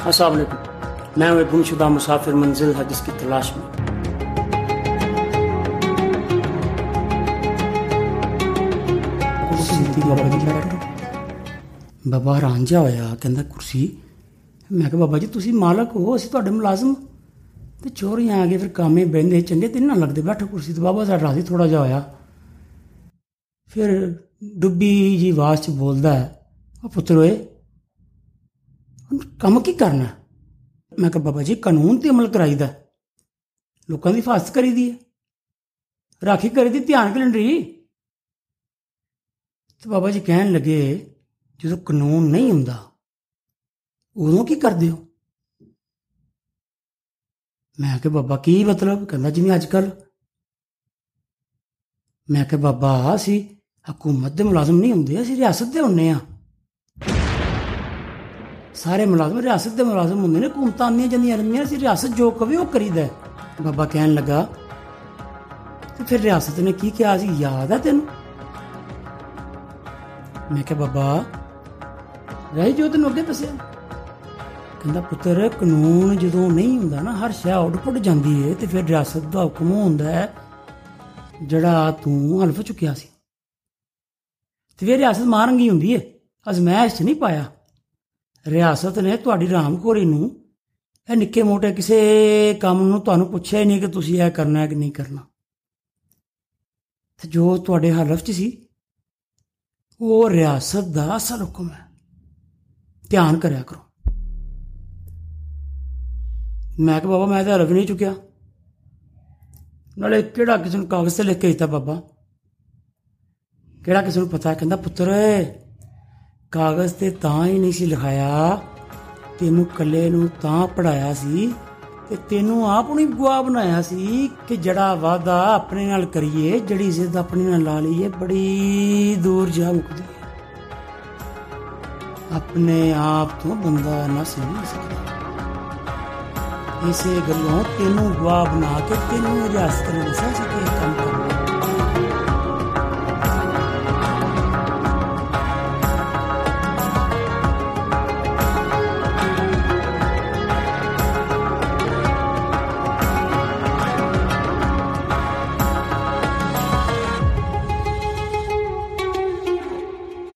السلام علیکم میں ہوں ایک گمشدہ مسافر منزل ہے جس کی تلاش میں ਕੁਰਸੀ ਤੇ ਬਾਬਾ ਜੀ ਬੈਠੋ ਬਾਬਾ ਰਾਂਝਾ ਹੋਇਆ ਕਹਿੰਦਾ ਕੁਰਸੀ ਮੈਂ ਕਿਹਾ ਬਾਬਾ ਜੀ ਤੁਸੀਂ ਮਾਲਕ ਹੋ ਅਸੀਂ ਤੁਹਾਡੇ ਮੁਲਾਜ਼ਮ ਤੇ ਚੋਰੀਆਂ ਆ ਗਏ ਫਿਰ ਕਾਮੇ ਬੈੰਦੇ ਚੰਗੇ ਤੇ ਨਾ ਲੱਗਦੇ ਬੈਠੋ ਕੁਰਸੀ ਤੇ ਬਾਬਾ ਸਾਡਾ ਰਾਜ਼ੀ ਥੋੜਾ ਜਿਹਾ ਹੋਇਆ ਫਿਰ ਡੁੱਬੀ ਜੀ ਆਵਾਜ਼ ਚ ਬੋਲਦਾ ਹੈ ਉਹ ਪੁੱਤਰ ਓਏ ਹੁਣ کم کی کرنا میں بابا جی قانون تو عمل کرائی د لوکوں کی حفاظت کری ہے راکی گھر کی دھیان کر لینڈی تو بابا جی کہ لگے جب قانون نہیں ہوں گا ادو کی کر دیا بابا کی مطلب کہہ رہا جی اجک میں بابا اِسی حکومت کے ملازم نہیں ہوں اے ریاست کے ہوں سارے ملازم ریاست دے ملازم ہوندے نے حکومتاں آندیاں جندیاں رہندیاں سی ریاست جو کہے او کریدا ہے بابا کہن لگا تے پھر ریاست نے کی کیا سی یاد ہے تینوں میں کہ بابا رہی جو تینوں اگے دسیا ਕਹਿੰਦਾ، ਪੁੱਤਰ، ਕਾਨੂੰਨ ਜਦੋਂ ਨਹੀਂ ਹੁੰਦਾ ਨਾ، ਹਰ ਸ਼ੈ ਆਊਟਪੁੱਟ ਜਾਂਦੀ ਏ، ਤੇ ਫਿਰ ਰਿਆਸਤ ਦਾ ਹੁਕਮ ਹੁੰਦਾ ਹੈ، ਜਿਹੜਾ ਤੂੰ ਹਲਫ ਚੁੱਕਿਆ ਸੀ। ਤੇ ਫਿਰ ਰਿਆਸਤ ਮਾਰੰਗੀ ਹੁੰਦੀ ਏ। ਅਜ਼ਮੈਸ਼ ਨਹੀਂ ਪਾਇਆ। ریاست نے تاریخ رام کوری نکے موٹے کسی کام پوچھا ہی نہیں کہ تھی یہ کہنا کہ نہیں کرنا جو تے حلف سی وہ ریاست دا اصل حکم ہے دھیان کریا کرو میں کہ بابا میں رو نہیں چکیا نالے کہڑا کسی نے کاغذ سے لکھ کے جیتا بابا کہڑا کسی نے پتا کہ پتر ہے کاغذا ہی نہیں لکھایا تین پڑھایا گوا بنایا واپس اپنے لا لیے بڑی دور جا مک اپنے آپ تو بندہ سمجھ نہیں تینو گوا بنا کے تین ریاست